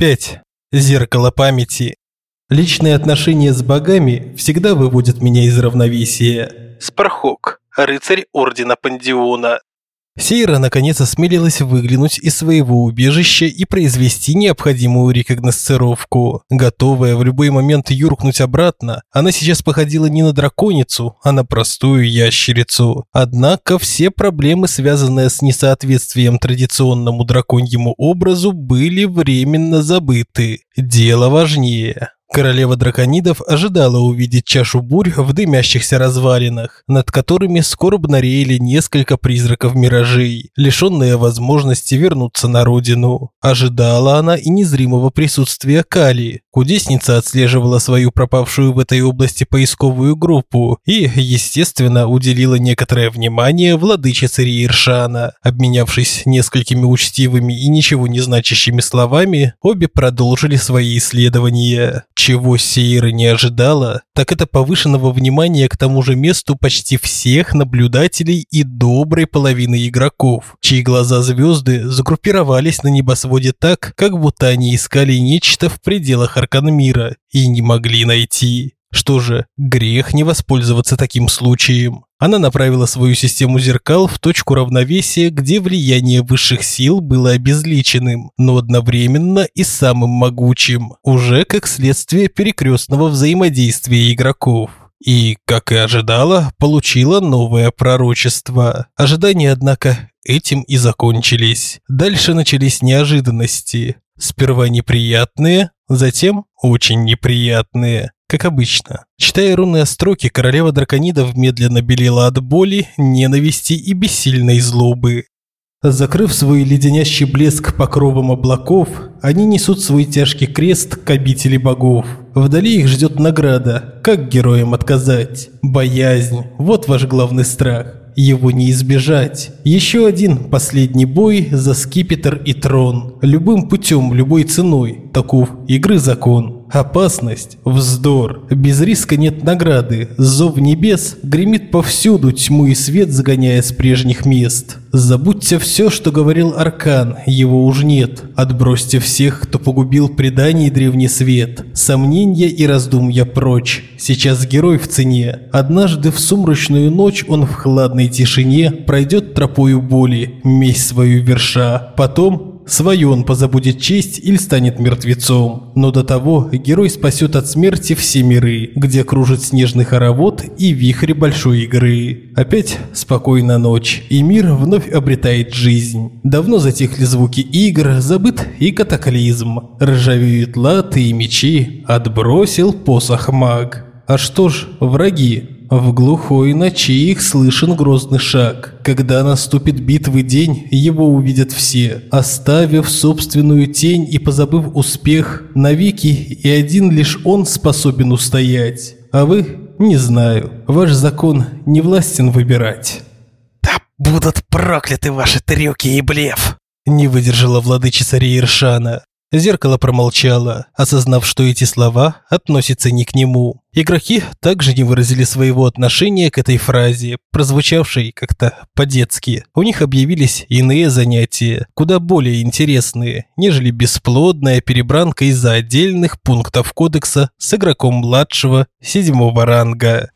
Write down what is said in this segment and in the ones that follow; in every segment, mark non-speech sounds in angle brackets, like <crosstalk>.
5. Зеркало памяти. Личные отношения с богами всегда выводят меня из равновесия. Спархок, рыцарь ордена Пандиона. Сейра наконец осмелилась выглянуть из своего убежища и произвести необходимую рекогносцировку. Готовая в любой момент юркнуть обратно, она сейчас походила не на драконицу, а на простую ящерицу. Однако все проблемы, связанные с несоответствием традиционному драконьему образу, были временно забыты. Дело важнее. Королева драконидов ожидала увидеть чашу бурь в дымящихся развалинах, над которыми скорбно реяли несколько призраков миражей, лишенные возможности вернуться на родину. Ожидала она и незримого присутствия Кали. Кудесница отслеживала свою пропавшую в этой области поисковую группу и, естественно, уделила некоторое внимание владычице Риершана. Обменявшись несколькими учтивыми и ничего не значащими словами, обе продолжили свои исследования. Чего Сейра не ожидала, так это повышенного внимания к тому же месту почти всех наблюдателей и доброй половины игроков, чьи глаза звезды загруппировались на небосводе так, как будто они искали нечто в пределах аркан мира и не могли найти. Что же, грех не воспользоваться таким случаем. Она направила свою систему зеркал в точку равновесия, где влияние высших сил было обезличенным, но одновременно и самым могучим, уже как следствие перекрестного взаимодействия игроков. И, как и ожидала, получила новое пророчество. Ожидания, однако, этим и закончились. Дальше начались неожиданности. Сперва неприятные, затем очень неприятные. Как обычно. Читая рунные строки, королева драконидов медленно белела от боли, ненависти и бессильной злобы. Закрыв свой леденящий блеск покровом облаков, они несут свой тяжкий крест к обители богов. Вдали их ждет награда, как героям отказать? Боязнь – вот ваш главный страх. Его не избежать. Еще один последний бой за скипетр и трон. Любым путем, любой ценой. Таков игры закон. Опасность – вздор. Без риска нет награды. Зов небес гремит повсюду, тьму и свет загоняя с прежних мест. Забудьте все, что говорил Аркан, его уж нет. Отбросьте всех, кто погубил предание древний свет. Сомнения и раздумья прочь. Сейчас герой в цене. Однажды в сумрачную ночь он в хладной тишине пройдет тропою боли, месть свою верша. Потом Свою он позабудет честь или станет мертвецом. Но до того герой спасет от смерти все миры, где кружит снежный хоровод и вихрь большой игры. Опять спокойная ночь, и мир вновь обретает жизнь. Давно затихли звуки игр, забыт и катаклизм. Ржавеют латы и мечи, отбросил посох маг. А что ж, враги, в глухой ночи их слышен грозный шаг. Когда наступит битвы день, его увидят все, оставив собственную тень и позабыв успех, навеки и один лишь он способен устоять. А вы? Не знаю. Ваш закон не властен выбирать. «Да будут прокляты ваши трюки и блеф!» Не выдержала владычица Рейершана. Зеркало промолчало, осознав, что эти слова относятся не к нему. Игроки также не выразили своего отношения к этой фразе, прозвучавшей как-то по-детски. У них объявились иные занятия, куда более интересные, нежели бесплодная перебранка из-за отдельных пунктов кодекса с игроком младшего седьмого ранга.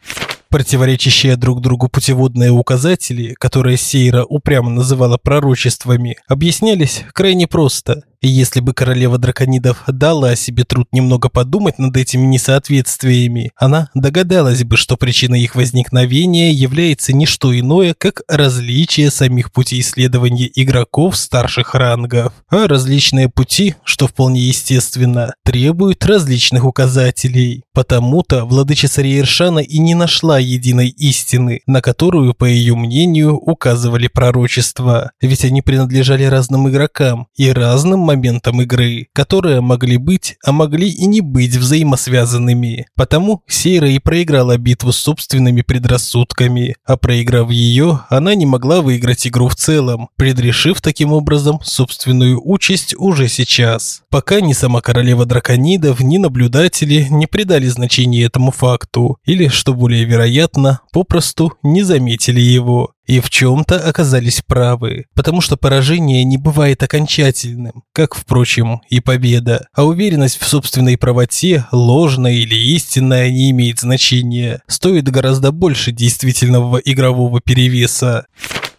Противоречащие друг другу путеводные указатели, которые Сейра упрямо называла пророчествами, объяснялись крайне просто. И если бы королева драконидов дала о себе труд немного подумать над этими несоответствиями, она догадалась бы, что причиной их возникновения является не что иное, как различие самих путей исследования игроков старших рангов. А различные пути, что вполне естественно, требуют различных указателей. Потому-то владычица Риершана и не нашла единой истины, на которую, по ее мнению, указывали пророчества. Ведь они принадлежали разным игрокам и разным моментам игры, которые могли быть, а могли и не быть взаимосвязанными. Потому Сейра и проиграла битву с собственными предрассудками, а проиграв ее, она не могла выиграть игру в целом, предрешив таким образом собственную участь уже сейчас. Пока ни сама королева драконидов, ни наблюдатели не придали значения этому факту, или, что более вероятно, попросту не заметили его. И в чем-то оказались правы, потому что поражение не бывает окончательным, как, впрочем, и победа. А уверенность в собственной правоте, ложная или истинная, не имеет значения. Стоит гораздо больше действительного игрового перевеса.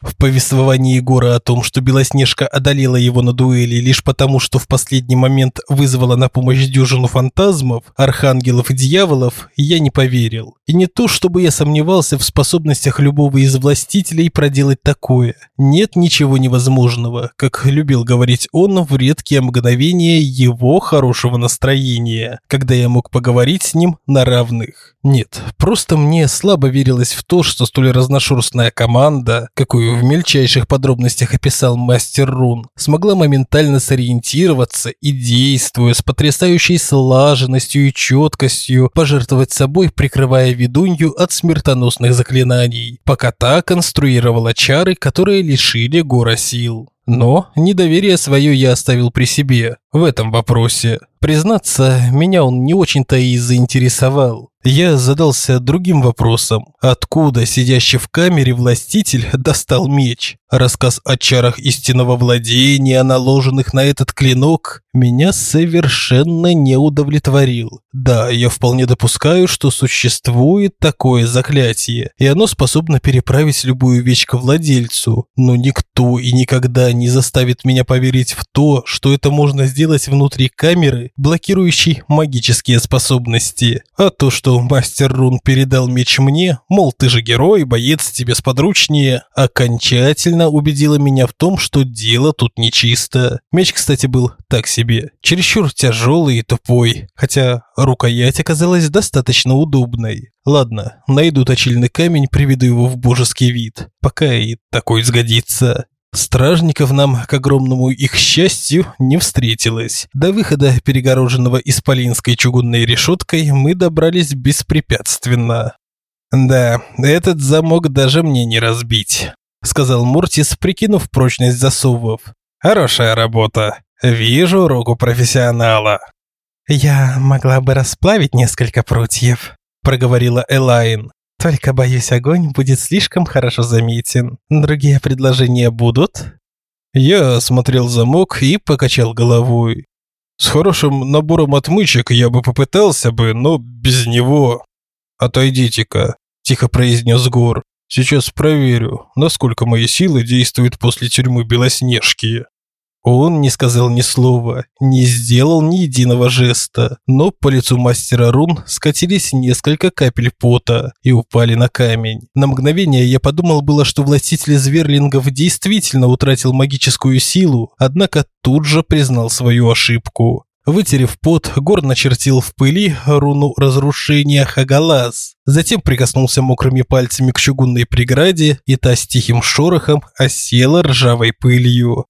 В повествовании Егора о том, что Белоснежка одолела его на дуэли лишь потому, что в последний момент вызвала на помощь дюжину фантазмов, архангелов и дьяволов, я не поверил. И не то, чтобы я сомневался в способностях любого из властителей проделать такое. Нет ничего невозможного, как любил говорить он в редкие мгновения его хорошего настроения, когда я мог поговорить с ним на равных. Нет, просто мне слабо верилось в то, что столь разношерстная команда, какую в мельчайших подробностях описал мастер рун, смогла моментально сориентироваться и, действуя с потрясающей слаженностью и четкостью, пожертвовать собой, прикрывая ведунью от смертоносных заклинаний, пока та конструировала чары, которые лишили гора сил. Но недоверие свое я оставил при себе в этом вопросе. Признаться, меня он не очень-то и заинтересовал. Я задался другим вопросом. Откуда сидящий в камере властитель достал меч? Рассказ о чарах истинного владения, наложенных на этот клинок, меня совершенно не удовлетворил. Да, я вполне допускаю, что существует такое заклятие, и оно способно переправить любую вещь к владельцу, но никто и никогда не заставит меня поверить в то, что это можно сделать внутри камеры, блокирующей магические способности. А то, что мастер рун передал меч мне, мол, ты же герой, боец, тебе сподручнее, окончательно убедило меня в том, что дело тут нечисто. Меч, кстати, был так себе, чересчур тяжелый и тупой, хотя рукоять оказалась достаточно удобной. Ладно, найду точильный камень, приведу его в божеский вид, пока и такой сгодится. Стражников нам, к огромному их счастью, не встретилось. До выхода, перегороженного исполинской чугунной решеткой, мы добрались беспрепятственно. «Да, этот замок даже мне не разбить», – сказал Мортис, прикинув прочность засовов. «Хорошая работа. Вижу руку профессионала». «Я могла бы расплавить несколько прутьев», – проговорила Элайн. Только, боюсь, огонь будет слишком хорошо заметен. Другие предложения будут?» Я осмотрел замок и покачал головой. С хорошим набором отмычек я бы попытался бы, но без него. Отойдите-ка, тихо произнес Гор. Сейчас проверю, насколько мои силы действуют после тюрьмы Белоснежки. Он не сказал ни слова, не сделал ни единого жеста, но по лицу мастера рун скатились несколько капель пота и упали на камень. На мгновение я подумал было, что властитель зверлингов действительно утратил магическую силу, однако тут же признал свою ошибку. Вытерев пот, Гор начертил в пыли руну разрушения Хагалаз. Затем прикоснулся мокрыми пальцами к чугунной преграде, и та с тихим шорохом осела ржавой пылью.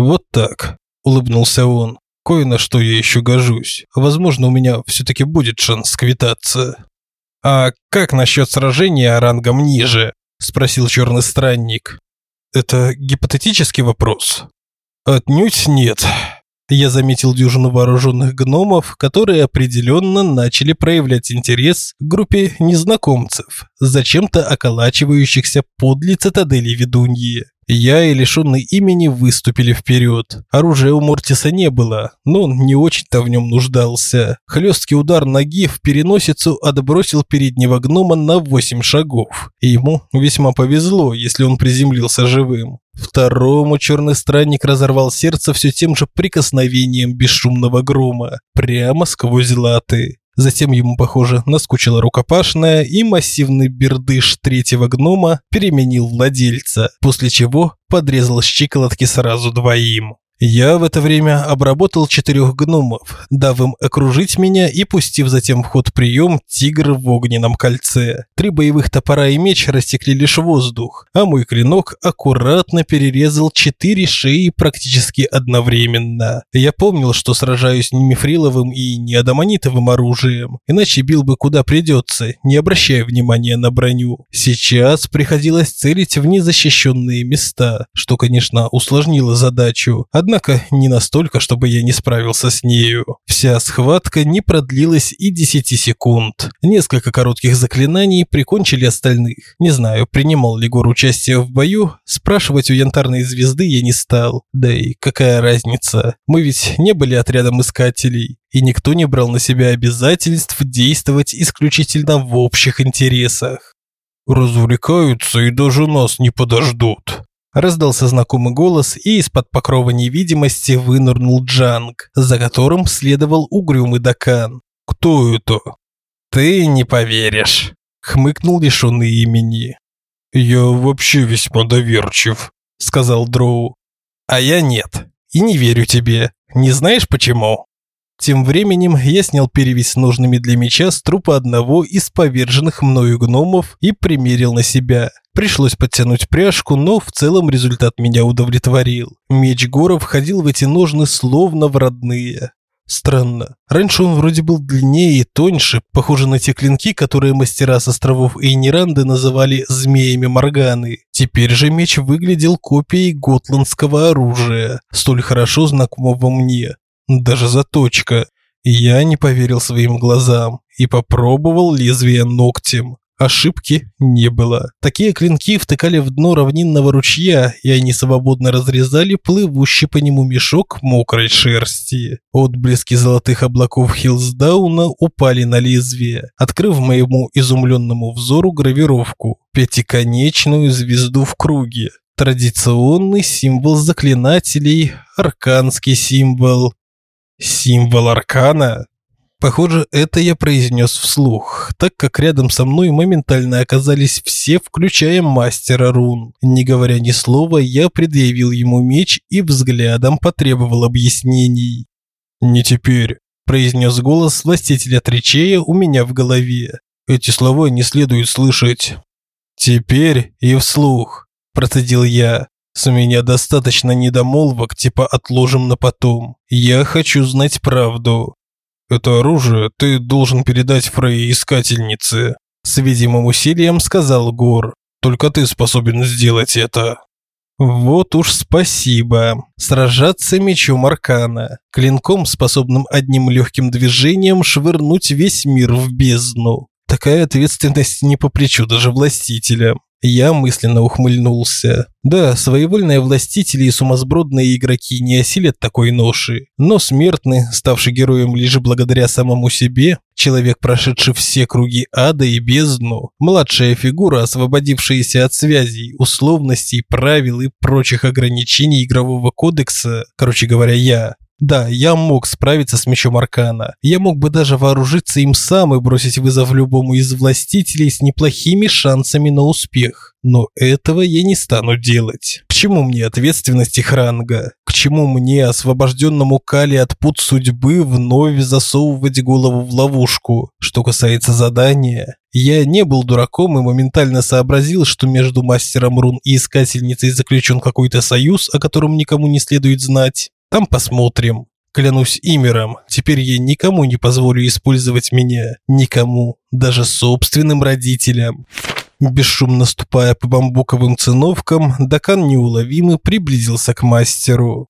«Вот так», – улыбнулся он. «Кое на что я еще гожусь. Возможно, у меня все-таки будет шанс сквитаться». «А как насчет сражения рангом ниже?» – спросил черный странник. «Это гипотетический вопрос?» «Отнюдь нет». Я заметил дюжину вооруженных гномов, которые определенно начали проявлять интерес к группе незнакомцев, зачем-то околачивающихся подле цитадели ведуньи. Я и лишенный имени выступили вперед. Оружия у Мортиса не было, но он не очень-то в нем нуждался. Хлесткий удар ноги в переносицу отбросил переднего гнома на восемь шагов. И ему весьма повезло, если он приземлился живым. Второму черный странник разорвал сердце все тем же прикосновением бесшумного грома, прямо сквозь латы. Затем ему, похоже, наскучила рукопашная, и массивный бердыш третьего гнома переменил владельца, после чего подрезал щиколотки сразу двоим. Я в это время обработал четырех гномов, дав им окружить меня и пустив затем в ход прием «Тигр в огненном кольце». Три боевых топора и меч растекли лишь воздух, а мой клинок аккуратно перерезал четыре шеи практически одновременно. Я помнил, что сражаюсь не мифриловым и не адамонитовым оружием, иначе бил бы куда придется, не обращая внимания на броню. Сейчас приходилось целить в незащищенные места, что, конечно, усложнило задачу. Однако не настолько, чтобы я не справился с нею. Вся схватка не продлилась и 10 секунд. Несколько коротких заклинаний прикончили остальных. Не знаю, принимал ли Гор участие в бою, спрашивать у янтарной звезды я не стал. Да и какая разница? Мы ведь не были отрядом искателей, и никто не брал на себя обязательств действовать исключительно в общих интересах. «Развлекаются и даже нас не подождут», Раздался знакомый голос, и из-под покрова невидимости вынырнул Джанг, за которым следовал угрюмый Дакан. «Кто это?» «Ты не поверишь», – хмыкнул лишенный имени. «Я вообще весьма доверчив», – сказал Дроу. «А я нет, и не верю тебе. Не знаешь почему?» Тем временем я снял перевязь с ножными для меча с трупа одного из поверженных мною гномов и примерил на себя. Пришлось подтянуть пряжку, но в целом результат меня удовлетворил. Меч Гора входил в эти ножны словно в родные. Странно. Раньше он вроде был длиннее и тоньше, похоже на те клинки, которые мастера с островов Эйниранды называли «змеями Морганы». Теперь же меч выглядел копией готландского оружия, столь хорошо знакомого мне даже заточка. Я не поверил своим глазам и попробовал лезвие ногтем. Ошибки не было. Такие клинки втыкали в дно равнинного ручья, и они свободно разрезали плывущий по нему мешок мокрой шерсти. Отблески золотых облаков Хилсдауна упали на лезвие, открыв моему изумленному взору гравировку – пятиконечную звезду в круге. Традиционный символ заклинателей, арканский символ, Символ аркана? Похоже, это я произнес вслух, так как рядом со мной моментально оказались все, включая мастера рун. Не говоря ни слова, я предъявил ему меч и взглядом потребовал объяснений. «Не теперь», – произнес голос властителя Тричея у меня в голове. «Эти слова не следует слышать». «Теперь и вслух», – процедил я. С меня достаточно недомолвок, типа отложим на потом. Я хочу знать правду. Это оружие ты должен передать Фрей искательнице, с видимым усилием сказал Гор. Только ты способен сделать это. Вот уж спасибо. Сражаться мечом Аркана, клинком, способным одним легким движением швырнуть весь мир в бездну. Такая ответственность не по плечу даже властителям. Я мысленно ухмыльнулся. Да, своевольные властители и сумасбродные игроки не осилят такой ноши, но смертный, ставший героем лишь благодаря самому себе, человек, прошедший все круги ада и бездну, младшая фигура, освободившаяся от связей, условностей, правил и прочих ограничений игрового кодекса, короче говоря, я, да, я мог справиться с мечом Аркана. Я мог бы даже вооружиться им сам и бросить вызов любому из властителей с неплохими шансами на успех. Но этого я не стану делать. К чему мне ответственность их ранга? К чему мне, освобожденному Кали от пут судьбы, вновь засовывать голову в ловушку? Что касается задания, я не был дураком и моментально сообразил, что между мастером рун и искательницей заключен какой-то союз, о котором никому не следует знать. Там посмотрим. Клянусь Имером, теперь я никому не позволю использовать меня. Никому. Даже собственным родителям. Бесшумно ступая по бамбуковым циновкам, Дакан неуловимо приблизился к мастеру.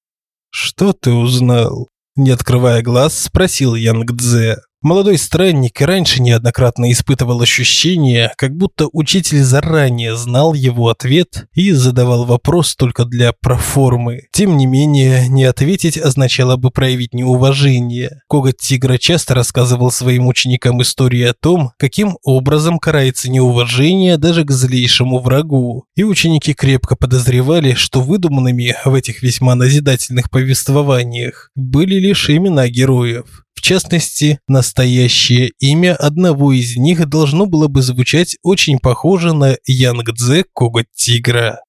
«Что ты узнал?» Не открывая глаз, спросил Янг Дзе. Молодой странник раньше неоднократно испытывал ощущение, как будто учитель заранее знал его ответ и задавал вопрос только для проформы. Тем не менее, не ответить означало бы проявить неуважение. Коготь тигра часто рассказывал своим ученикам истории о том, каким образом карается неуважение даже к злейшему врагу. И ученики крепко подозревали, что выдуманными в этих весьма назидательных повествованиях были лишь имена героев. В частности, настоящее имя одного из них должно было бы звучать очень похоже на Янгдзе Коготь Тигра.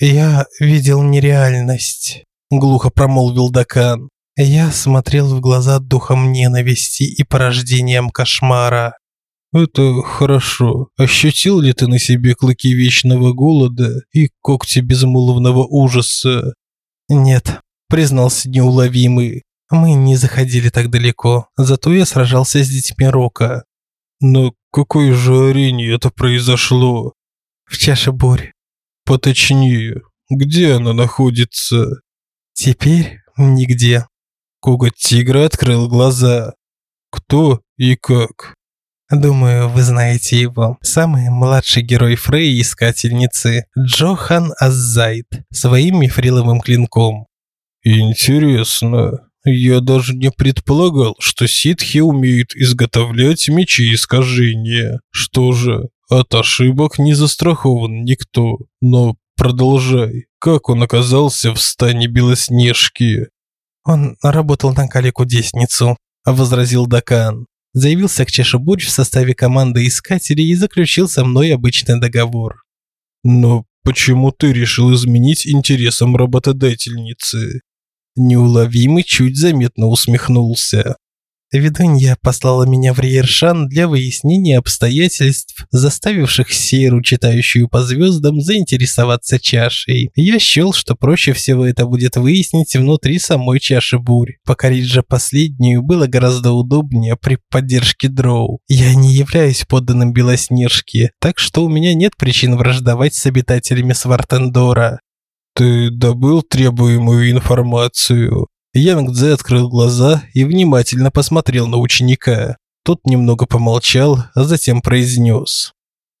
«Я видел нереальность», – глухо промолвил Дакан. «Я смотрел в глаза духом ненависти и порождением кошмара». «Это хорошо. Ощутил ли ты на себе клыки вечного голода и когти безмолвного ужаса?» «Нет», – признался неуловимый. Мы не заходили так далеко, зато я сражался с детьми Рока. Но какой же арене это произошло? В чаше бурь. Поточнее, где она находится? Теперь нигде. Коготь тигра открыл глаза. Кто и как? Думаю, вы знаете его. Самый младший герой Фрей Искательницы, Джохан Аззайд, своим мифриловым клинком. Интересно. Я даже не предполагал, что ситхи умеют изготовлять мечи искажения. Что же, от ошибок не застрахован никто. Но продолжай. Как он оказался в стане Белоснежки? Он работал на Калику-десницу, возразил Дакан. Заявился к Чешебурь в составе команды искателей и заключил со мной обычный договор. Но почему ты решил изменить интересам работодательницы? Неуловимый чуть заметно усмехнулся. Ведунья послала меня в Риершан для выяснения обстоятельств, заставивших Сейру, читающую по звездам, заинтересоваться чашей. Я счел, что проще всего это будет выяснить внутри самой чаши бурь. Покорить же последнюю было гораздо удобнее при поддержке дроу. Я не являюсь подданным Белоснежки, так что у меня нет причин враждовать с обитателями Свартендора. Ты добыл требуемую информацию? Янг Цзэ открыл глаза и внимательно посмотрел на ученика. Тот немного помолчал, а затем произнес.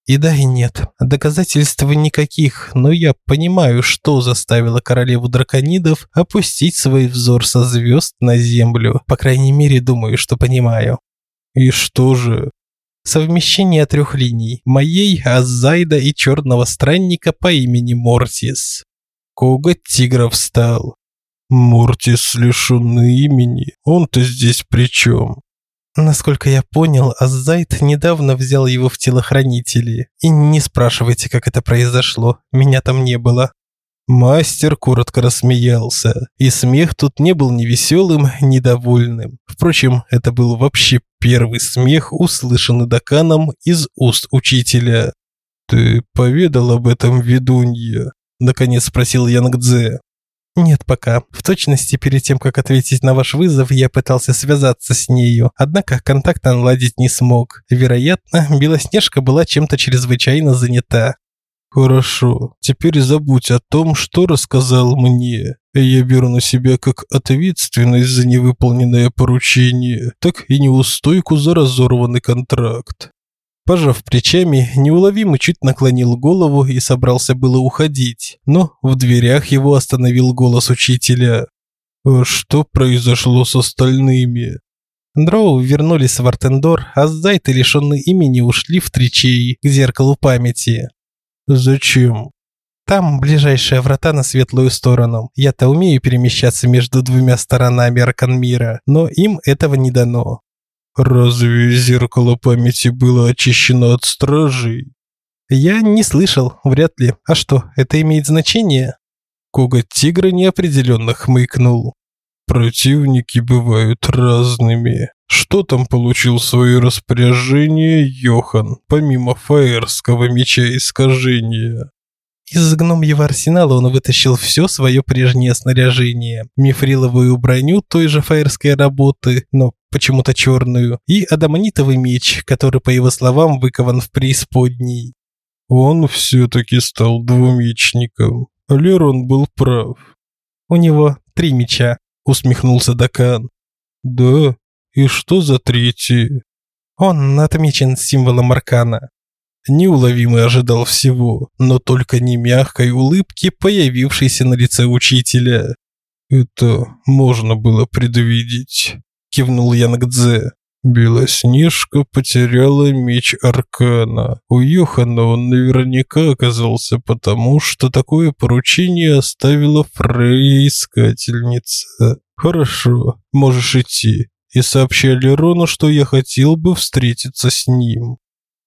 И да, и нет. Доказательств никаких, но я понимаю, что заставило королеву драконидов опустить свой взор со звезд на землю. По крайней мере, думаю, что понимаю. И что же? Совмещение трех линий. Моей, Азайда и черного странника по имени Мортис. Коготь тигра встал. Мортис лишённый имени. Он-то здесь при чем? Насколько я понял, Азайт недавно взял его в телохранители. И не спрашивайте, как это произошло. Меня там не было. Мастер коротко рассмеялся, и смех тут не был ни веселым, ни довольным. Впрочем, это был вообще первый смех, услышанный Даканом из уст учителя. «Ты поведал об этом ведунье?» – наконец спросил Янгдзе. Нет пока. В точности перед тем, как ответить на ваш вызов, я пытался связаться с нею, однако контакт наладить не смог. Вероятно, Белоснежка была чем-то чрезвычайно занята. Хорошо. Теперь забудь о том, что рассказал мне. Я беру на себя как ответственность за невыполненное поручение, так и неустойку за разорванный контракт. Пожав плечами, неуловимо чуть наклонил голову и собрался было уходить, но в дверях его остановил голос учителя. «А «Что произошло с остальными?» Дроу вернулись в Артендор, а Зайты, лишенные имени, ушли в Тричей, к зеркалу памяти. «Зачем?» Там ближайшие врата на светлую сторону. Я-то умею перемещаться между двумя сторонами Арканмира, но им этого не дано. Разве зеркало памяти было очищено от стражей? Я не слышал, вряд ли. А что, это имеет значение? Коготь тигра неопределенно хмыкнул. Противники бывают разными. Что там получил в свое распоряжение Йохан, помимо фаерского меча искажения? Из гномьего арсенала он вытащил все свое прежнее снаряжение. Мифриловую броню той же фаерской работы, но почему-то черную, и адамонитовый меч, который, по его словам, выкован в преисподней. Он все-таки стал двумечником. Лерон был прав. У него три меча, усмехнулся Дакан. Да? И что за третий? Он отмечен символом аркана неуловимо ожидал всего, но только не мягкой улыбки, появившейся на лице учителя. «Это можно было предвидеть», – кивнул Янгдзе. Белоснежка потеряла меч Аркана. У Йохана он наверняка оказался потому, что такое поручение оставила Фрейя-искательница. Хорошо, можешь идти. И сообщали Рону, что я хотел бы встретиться с ним.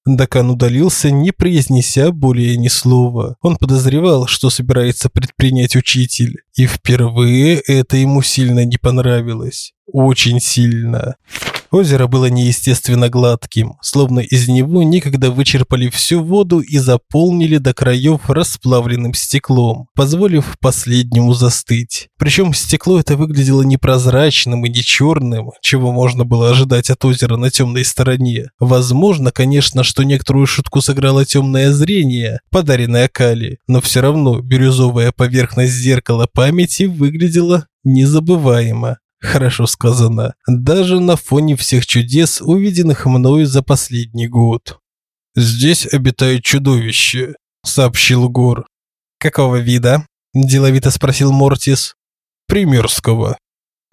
Дакан удалился, не произнеся более ни слова. Он подозревал, что собирается предпринять учитель, и впервые это ему сильно не понравилось. Очень сильно. Озеро было неестественно гладким, словно из него некогда вычерпали всю воду и заполнили до краев расплавленным стеклом, позволив последнему застыть. Причем стекло это выглядело не прозрачным и не черным, чего можно было ожидать от озера на темной стороне. Возможно, конечно, что некоторую шутку сыграло темное зрение, подаренное Кали, но все равно бирюзовая поверхность зеркала памяти выглядела незабываемо. Хорошо сказано. Даже на фоне всех чудес, увиденных мною за последний год. Здесь обитает чудовище, сообщил Гор. Какого вида? деловито спросил Мортис. Примерского.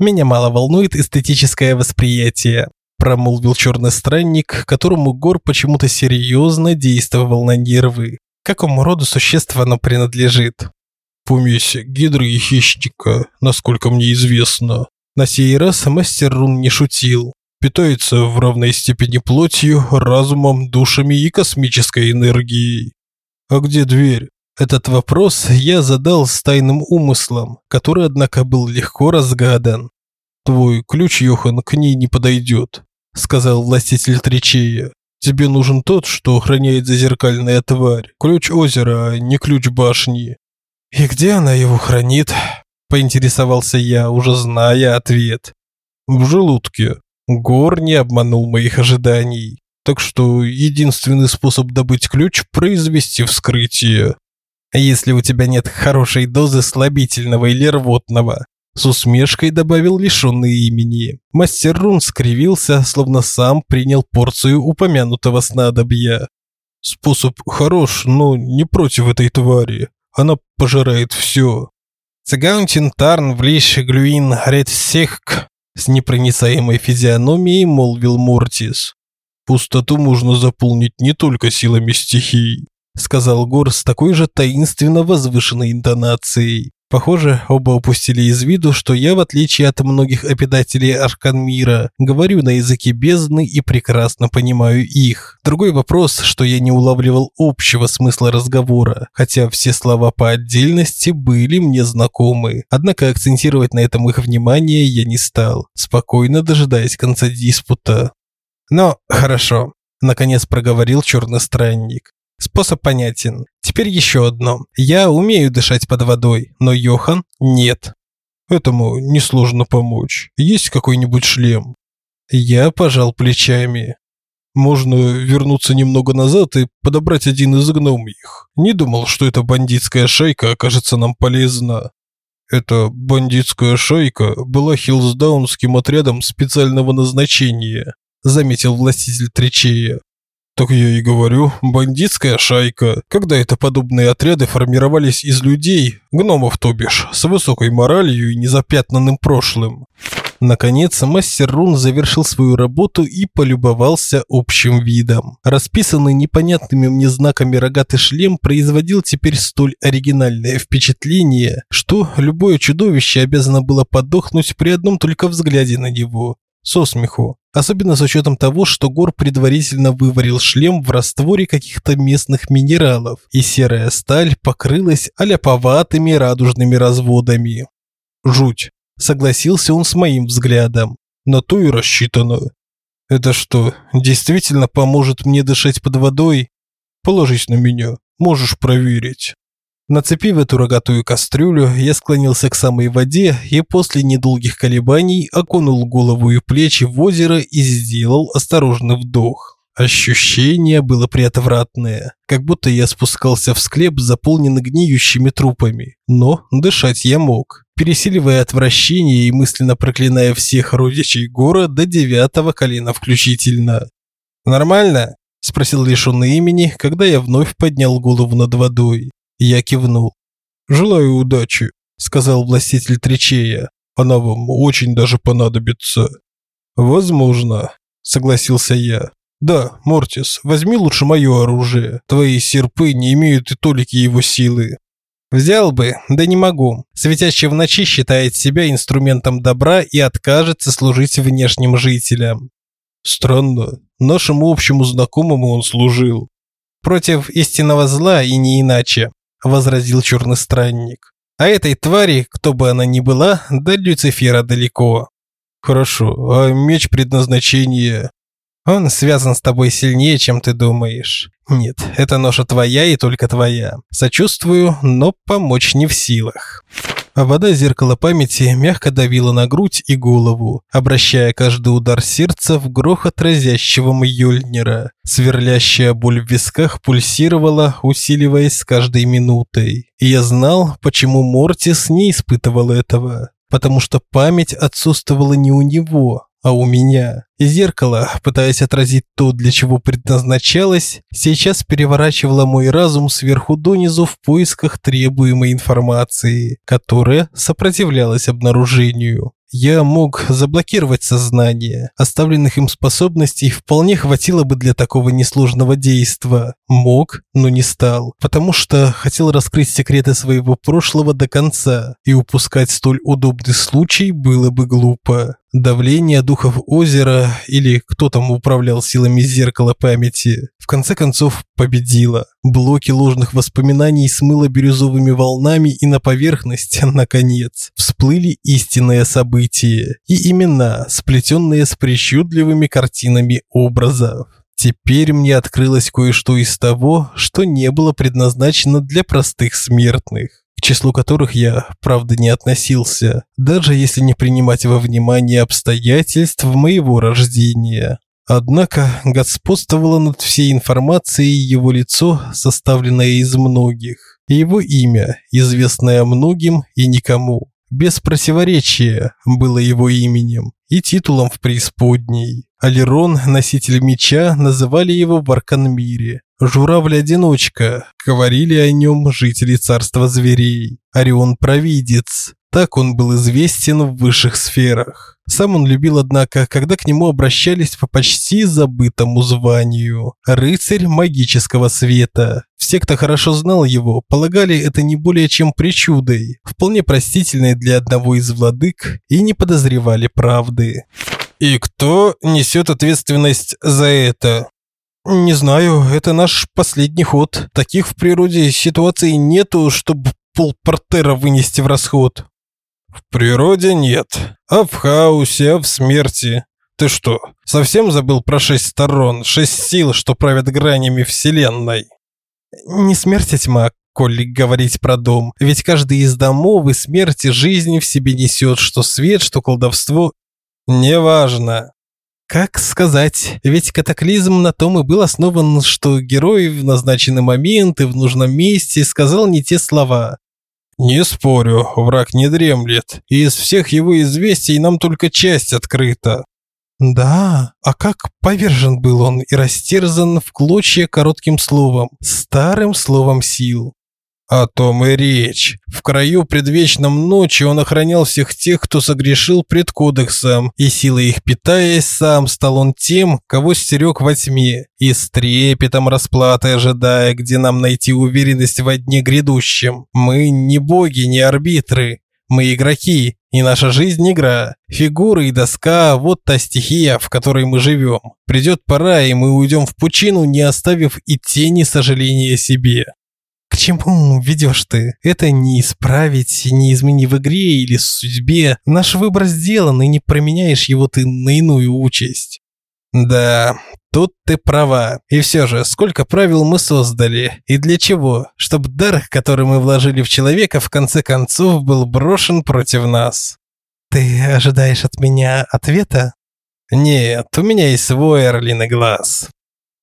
Меня мало волнует эстетическое восприятие, промолвил черный странник, которому Гор почему-то серьезно действовал на нервы. Какому роду существ оно принадлежит? Помесь гидры и хищника, насколько мне известно. На сей раз мастер рун не шутил. Питается в равной степени плотью, разумом, душами и космической энергией. А где дверь? Этот вопрос я задал с тайным умыслом, который, однако, был легко разгадан. «Твой ключ, Йохан, к ней не подойдет», – сказал властитель Тричея. «Тебе нужен тот, что охраняет зазеркальная тварь. Ключ озера, а не ключ башни». «И где она его хранит?» – поинтересовался я, уже зная ответ. «В желудке». Гор не обманул моих ожиданий. Так что единственный способ добыть ключ – произвести вскрытие. Если у тебя нет хорошей дозы слабительного или рвотного, с усмешкой добавил лишённый имени. Мастер Рун скривился, словно сам принял порцию упомянутого снадобья. Способ хорош, но не против этой твари. Она пожирает все. Цыгаунтин Тарн влиш глюин редсехк с непроницаемой физиономией молвил Мортис. Пустоту можно заполнить не только силами стихий сказал Гор с такой же таинственно возвышенной интонацией. Похоже, оба упустили из виду, что я, в отличие от многих обитателей Арканмира, говорю на языке бездны и прекрасно понимаю их. Другой вопрос, что я не улавливал общего смысла разговора, хотя все слова по отдельности были мне знакомы. Однако акцентировать на этом их внимание я не стал, спокойно дожидаясь конца диспута. «Но хорошо», – наконец проговорил черный странник. Способ понятен. Теперь еще одно. Я умею дышать под водой, но Йохан нет. Этому несложно помочь. Есть какой-нибудь шлем? Я пожал плечами. Можно вернуться немного назад и подобрать один из гномьих. Не думал, что эта бандитская шайка окажется нам полезна. Эта бандитская шайка была хилсдаунским отрядом специального назначения, заметил властитель Тричея. Так я и говорю, бандитская шайка. Когда это подобные отряды формировались из людей, гномов то бишь, с высокой моралью и незапятнанным прошлым. Наконец, мастер Рун завершил свою работу и полюбовался общим видом. Расписанный непонятными мне знаками рогатый шлем производил теперь столь оригинальное впечатление, что любое чудовище обязано было подохнуть при одном только взгляде на него со смеху. Особенно с учетом того, что Гор предварительно выварил шлем в растворе каких-то местных минералов, и серая сталь покрылась аляповатыми радужными разводами. Жуть. Согласился он с моим взглядом. На то и рассчитано. Это что, действительно поможет мне дышать под водой? Положись на меня, можешь проверить. Нацепив эту рогатую кастрюлю, я склонился к самой воде и после недолгих колебаний окунул голову и плечи в озеро и сделал осторожный вдох. Ощущение было приотвратное, как будто я спускался в склеп, заполненный гниющими трупами. Но дышать я мог, пересиливая отвращение и мысленно проклиная всех родичей гора до девятого колена включительно. «Нормально?» – спросил лишенный имени, когда я вновь поднял голову над водой. Я кивнул. «Желаю удачи», – сказал властитель Тричея. «Она вам очень даже понадобится». «Возможно», – согласился я. «Да, Мортис, возьми лучше мое оружие. Твои серпы не имеют и толики его силы». «Взял бы, да не могу. Светящий в ночи считает себя инструментом добра и откажется служить внешним жителям». «Странно. Нашему общему знакомому он служил». «Против истинного зла и не иначе возразил черный странник. А этой твари, кто бы она ни была, до Люцифера далеко. Хорошо, а меч предназначения? Он связан с тобой сильнее, чем ты думаешь. Нет, эта ноша твоя и только твоя. Сочувствую, но помочь не в силах а вода зеркала памяти мягко давила на грудь и голову, обращая каждый удар сердца в грохот разящего Мьёльнира. Сверлящая боль в висках пульсировала, усиливаясь с каждой минутой. И я знал, почему Мортис не испытывал этого. потому что память отсутствовала не у него, а у меня. Зеркало, пытаясь отразить то, для чего предназначалось, сейчас переворачивало мой разум сверху донизу в поисках требуемой информации, которая сопротивлялась обнаружению. Я мог заблокировать сознание. Оставленных им способностей вполне хватило бы для такого несложного действа. Мог, но не стал, потому что хотел раскрыть секреты своего прошлого до конца, и упускать столь удобный случай было бы глупо. Давление духов озера или кто там управлял силами зеркала памяти, в конце концов победило. Блоки ложных воспоминаний смыло бирюзовыми волнами и на поверхность, <laughs> наконец, всплыли истинные события и имена, сплетенные с причудливыми картинами образов. Теперь мне открылось кое-что из того, что не было предназначено для простых смертных к числу которых я, правда, не относился, даже если не принимать во внимание обстоятельств моего рождения. Однако господствовало над всей информацией его лицо, составленное из многих, его имя, известное многим и никому. Без противоречия было его именем и титулом в преисподней. Алерон, носитель меча, называли его в Арканмире. Журавль-одиночка, говорили о нем жители царства зверей. Орион-провидец, так он был известен в высших сферах. Сам он любил, однако, когда к нему обращались по почти забытому званию – рыцарь магического света. Все, кто хорошо знал его, полагали это не более чем причудой, вполне простительной для одного из владык, и не подозревали правды. «И кто несет ответственность за это?» «Не знаю, это наш последний ход. Таких в природе ситуаций нету, чтобы полпортера вынести в расход». В природе нет, а в хаосе, а в смерти. Ты что, совсем забыл про шесть сторон, шесть сил, что правят гранями вселенной? Не смерть, а тьма, коли говорить про дом. Ведь каждый из домов и смерти жизни в себе несет, что свет, что колдовство. Неважно. Как сказать, ведь катаклизм на том и был основан, что герой в назначенный момент и в нужном месте сказал не те слова. Не спорю, враг не дремлет, и из всех его известий нам только часть открыта. Да, а как повержен был он и растерзан в клочья коротким словом, старым словом сил. О том и речь. В краю предвечном ночи он охранял всех тех, кто согрешил пред кодексом, и силой их питаясь, сам стал он тем, кого стерег во тьме, и с трепетом расплаты ожидая, где нам найти уверенность во дне грядущем. Мы не боги, не арбитры, мы игроки, и наша жизнь игра. Фигуры и доска – вот та стихия, в которой мы живем. Придет пора, и мы уйдем в пучину, не оставив и тени сожаления себе. К чему ведешь ты? Это не исправить, не измени в игре или судьбе. Наш выбор сделан, и не променяешь его ты на иную участь. Да, тут ты права. И все же, сколько правил мы создали? И для чего? Чтобы дар, который мы вложили в человека, в конце концов был брошен против нас. Ты ожидаешь от меня ответа? Нет, у меня есть свой орлиный глаз.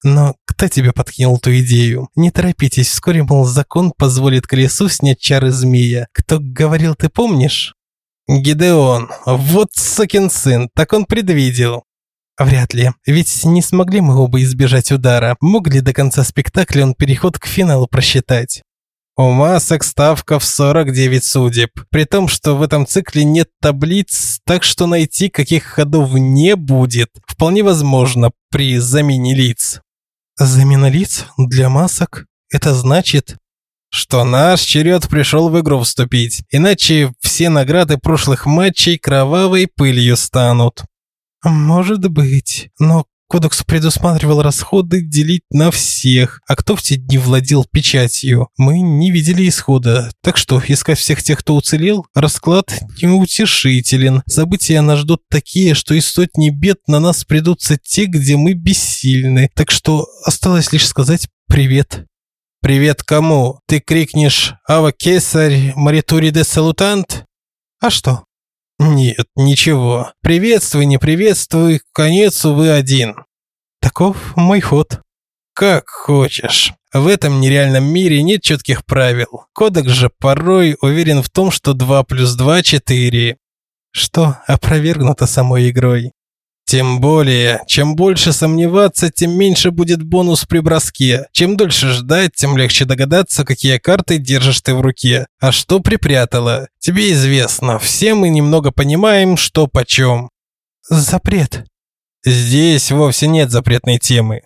Но кто тебе подкинул ту идею? Не торопитесь, вскоре, мол, закон позволит колесу снять чары змея. Кто говорил, ты помнишь? Гидеон. Вот сукин сын, так он предвидел. Вряд ли. Ведь не смогли мы оба избежать удара. Мог ли до конца спектакля он переход к финалу просчитать? У масок ставка в 49 судеб. При том, что в этом цикле нет таблиц, так что найти каких ходов не будет. Вполне возможно при замене лиц. Замена лиц для масок? Это значит, что наш черед пришел в игру вступить, иначе все награды прошлых матчей кровавой пылью станут. Может быть, но Кодекс предусматривал расходы делить на всех, а кто в те дни владел печатью, мы не видели исхода. Так что искать всех тех, кто уцелел, расклад неутешителен. События нас ждут такие, что из сотни бед на нас придутся те, где мы бессильны. Так что осталось лишь сказать привет. Привет кому? Ты крикнешь «Ава кесарь, маритури де салутант»? А что? Нет, ничего. Приветствуй, не приветствуй, конец, увы, один. Таков мой ход. Как хочешь. В этом нереальном мире нет четких правил. Кодекс же порой уверен в том, что 2 плюс 2 – 4. что опровергнуто самой игрой. Тем более, чем больше сомневаться, тем меньше будет бонус при броске. Чем дольше ждать, тем легче догадаться, какие карты держишь ты в руке, а что припрятала. Тебе известно, все мы немного понимаем, что почем. Запрет. Здесь вовсе нет запретной темы.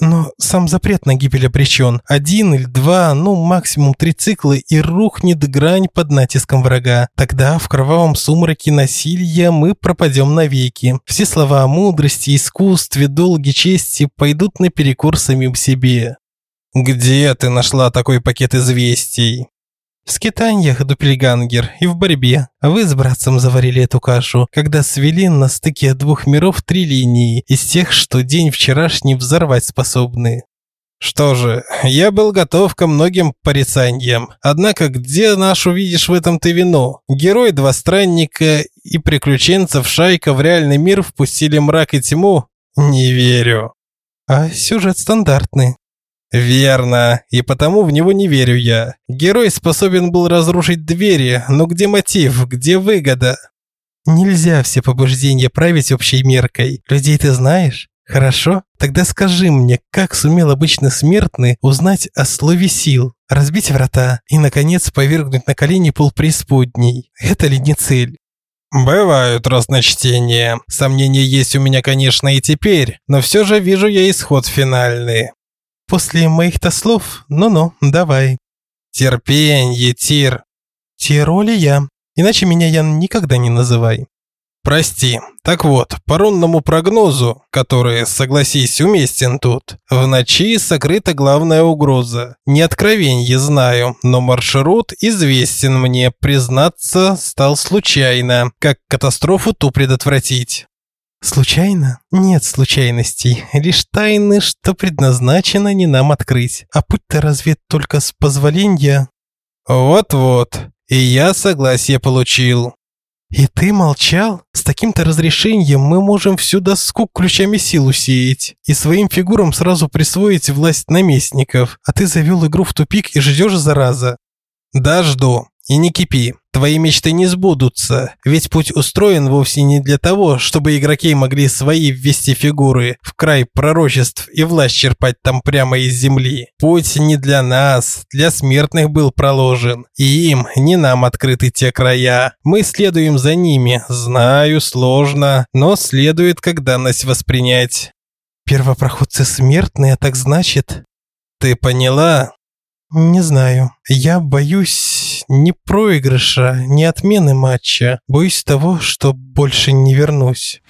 Но сам запрет на гибель обречен. Один или два, ну максимум три цикла и рухнет грань под натиском врага. Тогда в кровавом сумраке насилия мы пропадем навеки. Все слова о мудрости, искусстве, долге, чести пойдут наперекор самим себе. Где ты нашла такой пакет известий? В скитаниях Дупельгангер и в борьбе. А вы с братцем заварили эту кашу, когда свели на стыке двух миров три линии, из тех, что день вчерашний взорвать способны. Что же, я был готов ко многим порицаниям. Однако где наш увидишь в этом ты вину? Герой два странника и приключенцев шайка в реальный мир впустили мрак и тьму? Не верю. А сюжет стандартный. Верно, и потому в него не верю я. Герой способен был разрушить двери, но где мотив, где выгода? Нельзя все побуждения править общей меркой. Людей ты знаешь? Хорошо? Тогда скажи мне, как сумел обычный смертный узнать о слове сил, разбить врата и, наконец, повергнуть на колени пол преисподней? Это ли не цель? Бывают разночтения. Сомнения есть у меня, конечно, и теперь, но все же вижу я исход финальный. После моих-то слов, ну-ну, давай. Терпенье, Тир. Тироли я. Иначе меня Ян никогда не называй. Прости. Так вот, по рунному прогнозу, который, согласись, уместен тут, в ночи сокрыта главная угроза. Не откровенье знаю, но маршрут известен мне, признаться, стал случайно. Как катастрофу ту предотвратить. Случайно? Нет случайностей, лишь тайны, что предназначено не нам открыть. А путь-то разве только с позволения? Вот-вот. И я согласие получил. И ты молчал? С таким-то разрешением мы можем всю доску ключами сил усеять и своим фигурам сразу присвоить власть наместников, а ты завел игру в тупик и ждешь зараза. Да, жду. И не кипи, твои мечты не сбудутся, ведь путь устроен вовсе не для того, чтобы игроки могли свои ввести фигуры в край пророчеств и власть черпать там прямо из земли. Путь не для нас, для смертных был проложен, и им, не нам открыты те края. Мы следуем за ними, знаю, сложно, но следует как данность воспринять. Первопроходцы смертные, так значит? Ты поняла? Не знаю. Я боюсь ни проигрыша, ни отмены матча. Боюсь того, что больше не вернусь.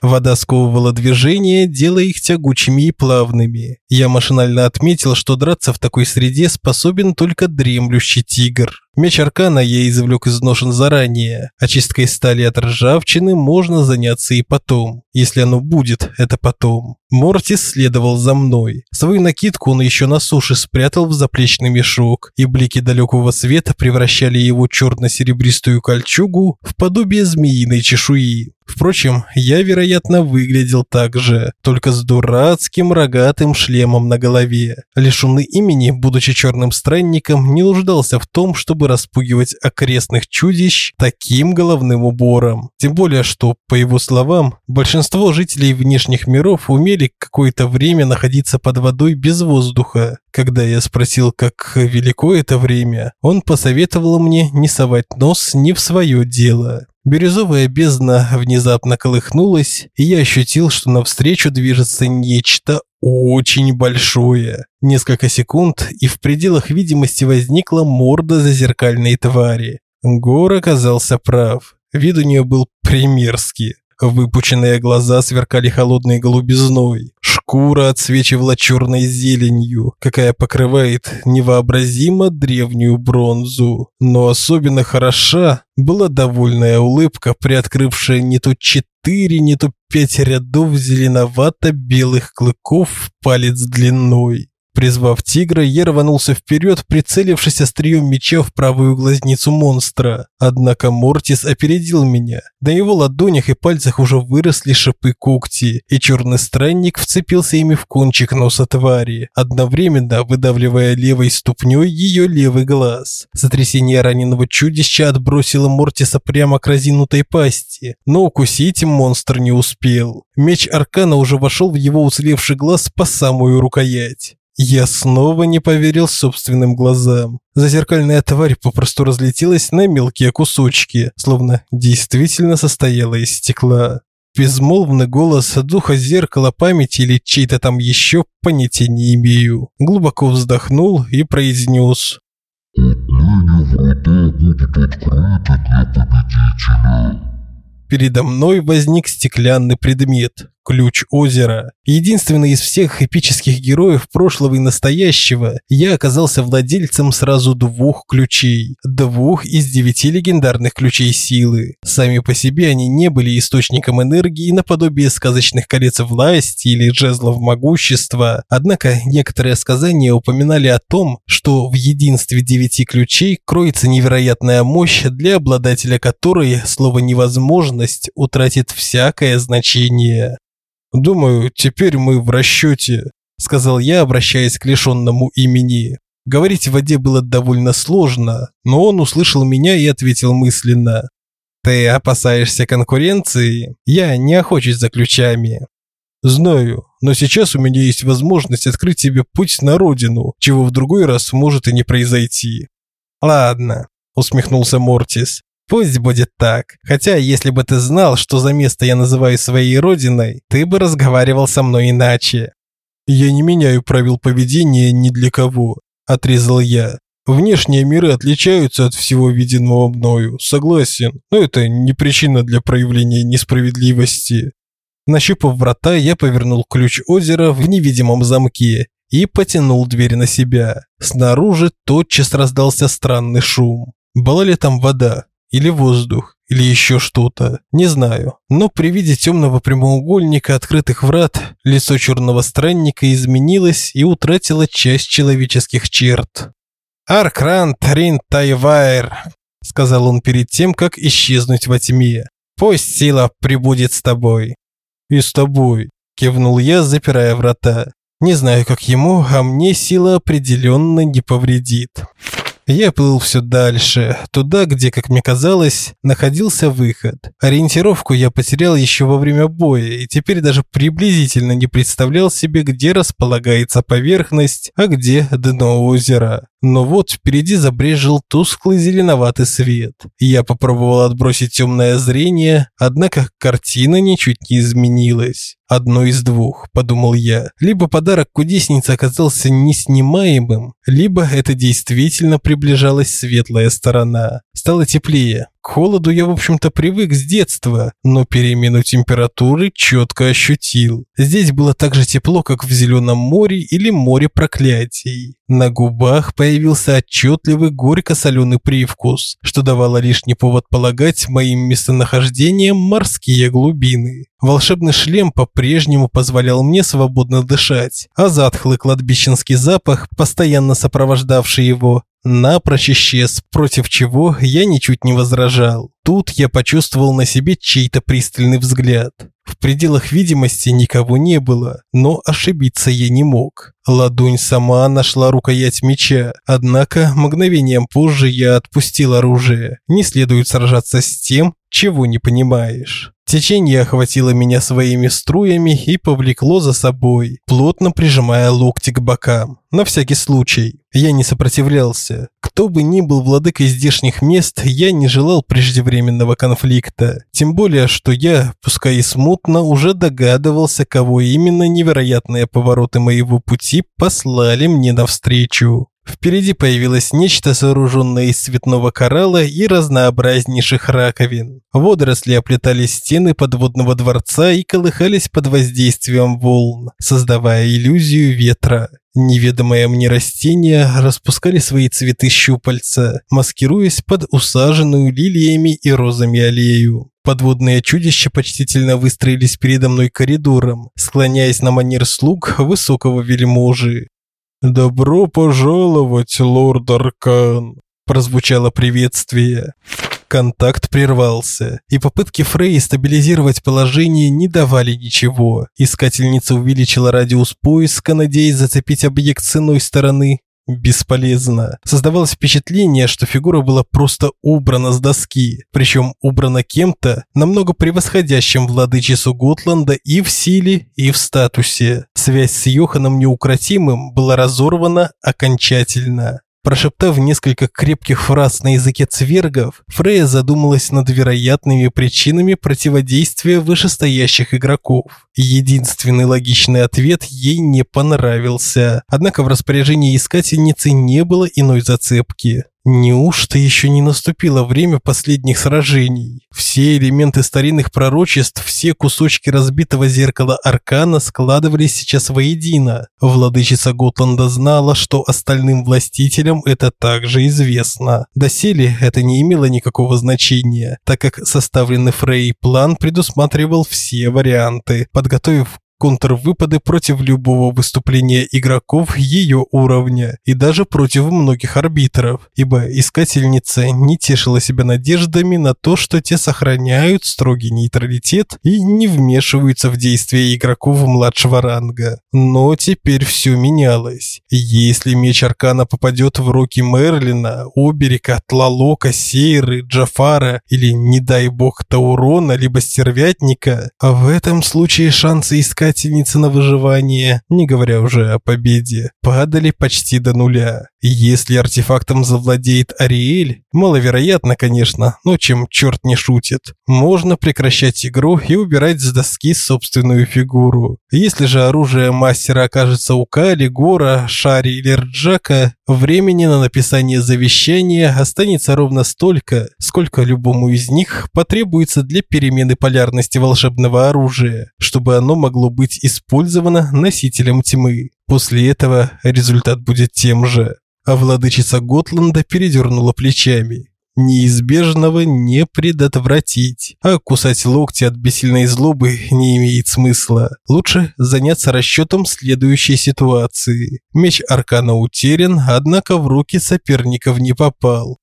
Вода сковывала движение, делая их тягучими и плавными. Я машинально отметил, что драться в такой среде способен только дремлющий тигр. Меч Аркана я извлек из ножен заранее. Очисткой стали от ржавчины можно заняться и потом. Если оно будет, это потом. Мортис следовал за мной. Свою накидку он еще на суше спрятал в заплечный мешок, и блики далекого света превращали его черно-серебристую кольчугу в подобие змеиной чешуи. Впрочем, я, вероятно, выглядел так же, только с дурацким рогатым шлемом на голове. Лишенный имени, будучи черным странником, не нуждался в том, чтобы распугивать окрестных чудищ таким головным убором. Тем более, что, по его словам, большинство жителей внешних миров умели какое-то время находиться под водой без воздуха. Когда я спросил, как велико это время, он посоветовал мне не совать нос ни в свое дело. Бирюзовая бездна внезапно колыхнулась, и я ощутил, что навстречу движется нечто очень большое. Несколько секунд, и в пределах видимости возникла морда зазеркальной твари. Гор оказался прав. Вид у нее был примерский. Выпученные глаза сверкали холодной голубизной. Шкура отсвечивала черной зеленью, какая покрывает невообразимо древнюю бронзу. Но особенно хороша была довольная улыбка, приоткрывшая не то четыре, не то пять рядов зеленовато-белых клыков в палец длиной. Призвав тигра, я рванулся вперед, прицелившись острием меча в правую глазницу монстра. Однако Мортис опередил меня. На его ладонях и пальцах уже выросли шипы когти, и черный странник вцепился ими в кончик носа твари, одновременно выдавливая левой ступней ее левый глаз. Сотрясение раненого чудища отбросило Мортиса прямо к разинутой пасти, но укусить монстр не успел. Меч Аркана уже вошел в его уцелевший глаз по самую рукоять. Я снова не поверил собственным глазам. Зазеркальная тварь попросту разлетелась на мелкие кусочки, словно действительно состояла из стекла. Безмолвный голос духа зеркала памяти или чей-то там еще понятия не имею. Глубоко вздохнул и произнес. Передо мной возник стеклянный предмет, ключ озера. Единственный из всех эпических героев прошлого и настоящего, я оказался владельцем сразу двух ключей. Двух из девяти легендарных ключей силы. Сами по себе они не были источником энергии наподобие сказочных колец власти или жезлов могущества. Однако некоторые сказания упоминали о том, что в единстве девяти ключей кроется невероятная мощь, для обладателя которой слово «невозможность» утратит всякое значение. «Думаю, теперь мы в расчете», – сказал я, обращаясь к лишенному имени. Говорить в воде было довольно сложно, но он услышал меня и ответил мысленно. «Ты опасаешься конкуренции? Я не охочусь за ключами». «Знаю, но сейчас у меня есть возможность открыть тебе путь на родину, чего в другой раз может и не произойти». «Ладно», – усмехнулся Мортис. Пусть будет так. Хотя, если бы ты знал, что за место я называю своей родиной, ты бы разговаривал со мной иначе. Я не меняю правил поведения ни для кого, отрезал я. Внешние миры отличаются от всего виденного мною, согласен, но это не причина для проявления несправедливости. Нащупав врата, я повернул ключ озера в невидимом замке и потянул дверь на себя. Снаружи тотчас раздался странный шум. Была ли там вода? Или воздух, или еще что-то, не знаю. Но при виде темного прямоугольника открытых врат лицо черного странника изменилось и утратило часть человеческих черт. «Аркран Трин Тайвайр», — сказал он перед тем, как исчезнуть во тьме. «Пусть сила прибудет с тобой». «И с тобой», — кивнул я, запирая врата. «Не знаю, как ему, а мне сила определенно не повредит». Я плыл все дальше, туда, где, как мне казалось, находился выход. Ориентировку я потерял еще во время боя и теперь даже приблизительно не представлял себе, где располагается поверхность, а где дно озера. Но вот впереди забрежил тусклый зеленоватый свет. Я попробовал отбросить темное зрение, однако картина ничуть не изменилась. Одно из двух, подумал я. Либо подарок кудесницы оказался неснимаемым, либо это действительно приближалась светлая сторона. Стало теплее. Холоду я, в общем-то, привык с детства, но перемену температуры четко ощутил. Здесь было так же тепло, как в Зеленом море или море проклятий. На губах появился отчетливый горько-соленый привкус, что давало лишний повод полагать моим местонахождением морские глубины. Волшебный шлем по-прежнему позволял мне свободно дышать, а затхлый кладбищенский запах, постоянно сопровождавший его, напрочь исчез, против чего я ничуть не возражал. Тут я почувствовал на себе чей-то пристальный взгляд. В пределах видимости никого не было, но ошибиться я не мог. Ладонь сама нашла рукоять меча, однако мгновением позже я отпустил оружие. Не следует сражаться с тем, чего не понимаешь. Течение охватило меня своими струями и повлекло за собой, плотно прижимая локти к бокам. На всякий случай. Я не сопротивлялся. Кто бы ни был владыкой здешних мест, я не желал преждевременного конфликта. Тем более, что я, пускай и смутно, уже догадывался, кого именно невероятные повороты моего пути послали мне навстречу. Впереди появилось нечто, сооруженное из цветного коралла и разнообразнейших раковин. Водоросли оплетали стены подводного дворца и колыхались под воздействием волн, создавая иллюзию ветра. Неведомые мне растения распускали свои цветы щупальца, маскируясь под усаженную лилиями и розами аллею. Подводные чудища почтительно выстроились передо мной коридором, склоняясь на манер слуг высокого вельможи. «Добро пожаловать, лорд Аркан!» Прозвучало приветствие. Контакт прервался, и попытки Фрей стабилизировать положение не давали ничего. Искательница увеличила радиус поиска, надеясь зацепить объект с иной стороны, Бесполезно. Создавалось впечатление, что фигура была просто убрана с доски, причем убрана кем-то, намного превосходящим владычицу Готланда и в силе, и в статусе. Связь с Йоханом Неукротимым была разорвана окончательно. Прошептав несколько крепких фраз на языке цвергов, Фрея задумалась над вероятными причинами противодействия вышестоящих игроков. Единственный логичный ответ ей не понравился. Однако в распоряжении искательницы не было иной зацепки. Неужто еще не наступило время последних сражений? Все элементы старинных пророчеств, все кусочки разбитого зеркала Аркана складывались сейчас воедино. Владычица Готланда знала, что остальным властителям это также известно. Доселе это не имело никакого значения, так как составленный Фрей план предусматривал все варианты, подготовив контрвыпады против любого выступления игроков ее уровня и даже против многих арбитров, ибо искательница не тешила себя надеждами на то, что те сохраняют строгий нейтралитет и не вмешиваются в действия игроков младшего ранга. Но теперь все менялось. Если меч Аркана попадет в руки Мерлина, Оберика, Тлалока, Сейры, Джафара или, не дай бог, Таурона, либо Стервятника, в этом случае шансы искать искательницы на выживание, не говоря уже о победе, падали почти до нуля. И если артефактом завладеет Ариэль, маловероятно, конечно, но чем черт не шутит, можно прекращать игру и убирать с доски собственную фигуру. Если же оружие мастера окажется у Кали, Гора, Шари или Рджака, времени на написание завещания останется ровно столько, сколько любому из них потребуется для перемены полярности волшебного оружия, чтобы оно могло быть использовано носителем тьмы. После этого результат будет тем же. А владычица Готланда передернула плечами. Неизбежного не предотвратить, а кусать локти от бессильной злобы не имеет смысла. Лучше заняться расчетом следующей ситуации. Меч Аркана утерян, однако в руки соперников не попал.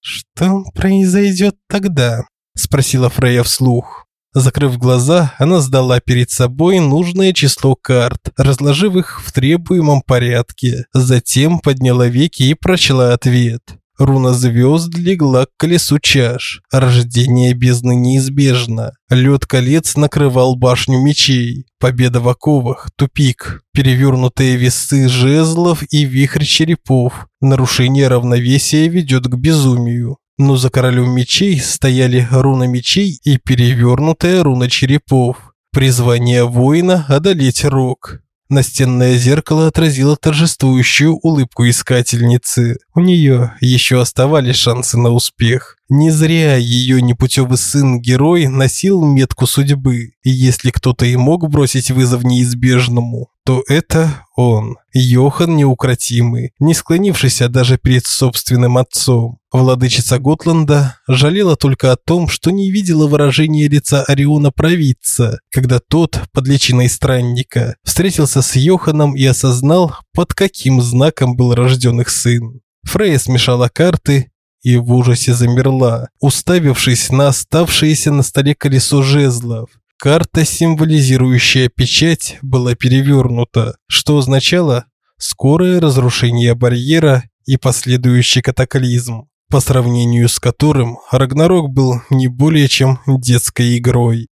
«Что произойдет тогда?» – спросила Фрея вслух. Закрыв глаза, она сдала перед собой нужное число карт, разложив их в требуемом порядке. Затем подняла веки и прочла ответ. Руна звезд легла к колесу чаш. Рождение бездны неизбежно. Лед колец накрывал башню мечей. Победа в оковах. Тупик. Перевернутые весы жезлов и вихрь черепов. Нарушение равновесия ведет к безумию но за королем мечей стояли руна мечей и перевернутая руна черепов. Призвание воина одолеть рог. Настенное зеркало отразило торжествующую улыбку искательницы. У нее еще оставались шансы на успех. Не зря ее непутевый сын-герой носил метку судьбы. И если кто-то и мог бросить вызов неизбежному, то это он, Йохан Неукротимый, не склонившийся даже перед собственным отцом. Владычица Готланда жалела только о том, что не видела выражения лица Ориона провидца, когда тот, под личиной странника, встретился с Йоханом и осознал, под каким знаком был рожден их сын. Фрея смешала карты и в ужасе замерла, уставившись на оставшееся на столе колесо жезлов. Карта, символизирующая печать, была перевернута, что означало скорое разрушение барьера и последующий катаклизм, по сравнению с которым Рагнарок был не более чем детской игрой.